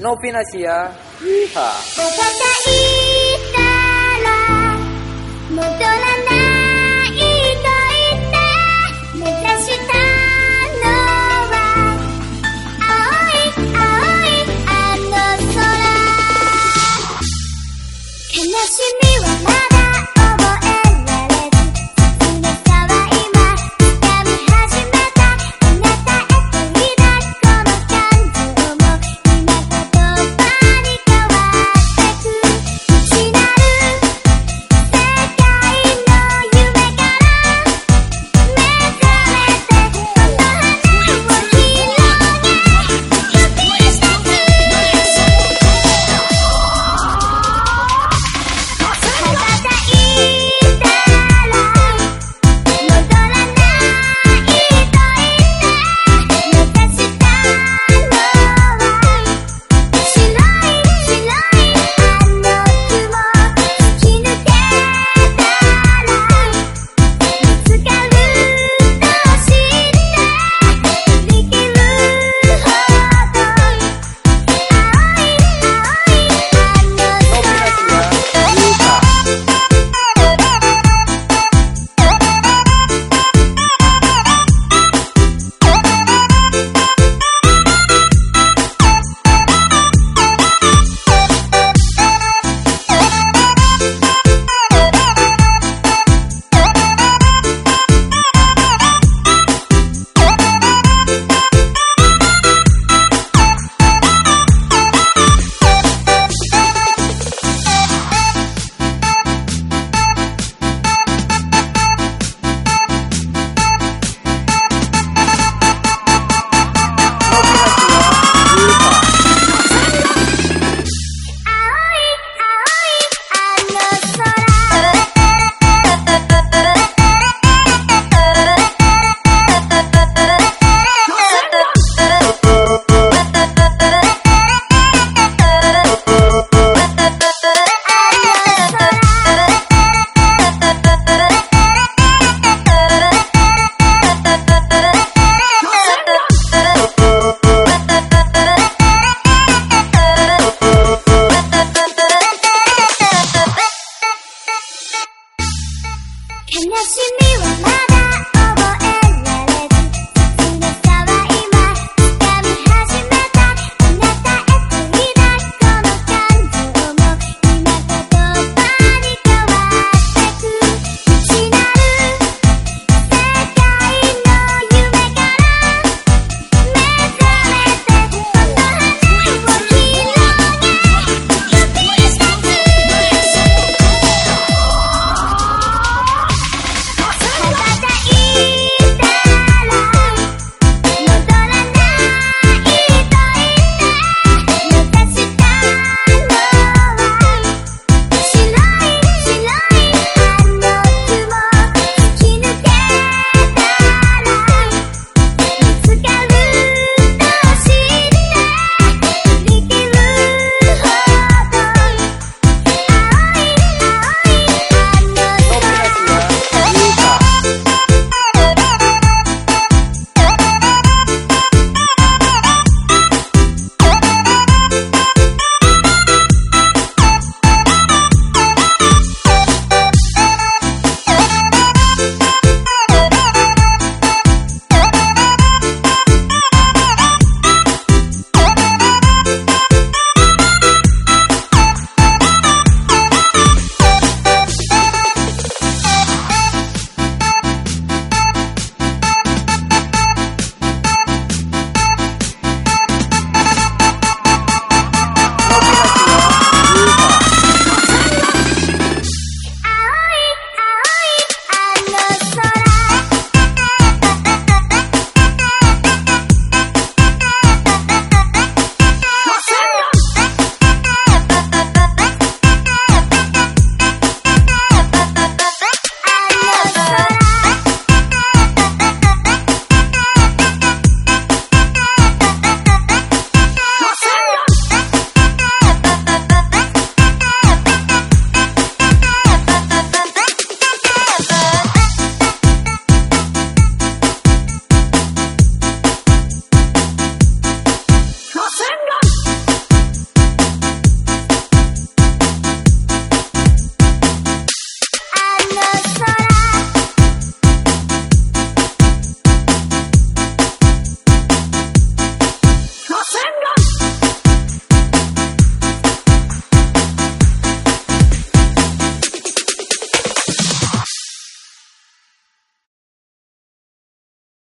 No Pinasia. Yeehaw. She knew I'm not